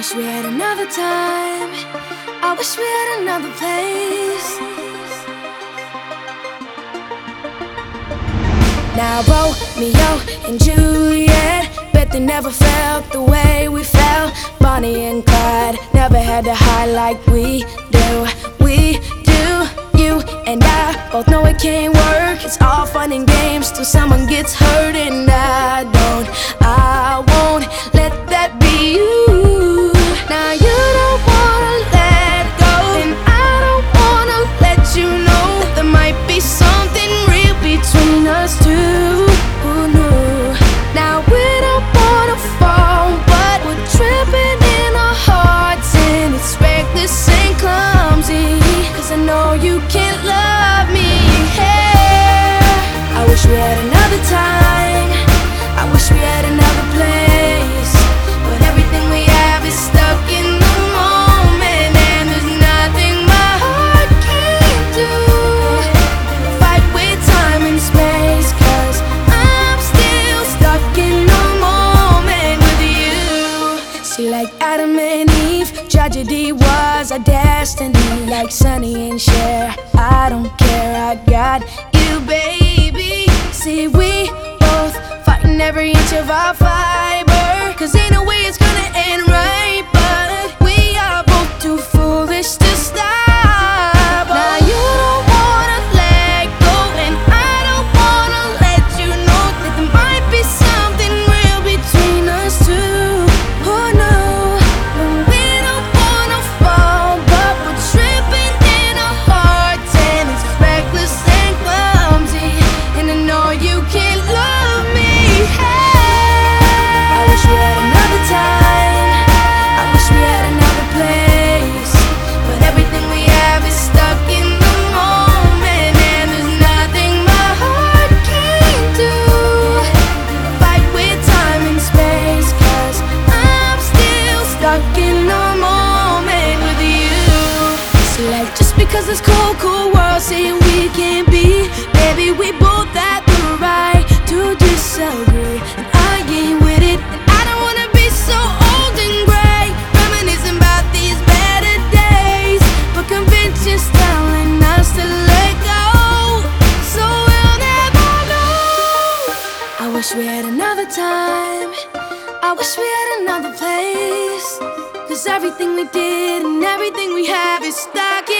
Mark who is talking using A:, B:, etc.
A: wish we had another time. I wish we had another place. Now Romeo and Juliet, bet they never felt the way we felt. Bonnie and Clyde never had to hide like we do. We do. You and I both know it can't work. It's all fun and games till someone gets hurt, like Adam and Eve, tragedy was our destiny. Like Sonny and Cher, I don't care, I got you, baby. See, we both fighting every inch of our fiber. Cause ain't no way it's gonna end right, stuck in the moment with you. So like just because this cold, cold world saying we can't be, baby, we both have the right to disagree. And I ain't with it, and I don't wanna be so old and gray, reminiscing about these better days. But convention's telling us to let go, so we'll never know. I wish we had another time. I wish we. Cause everything we did and everything we have is stuck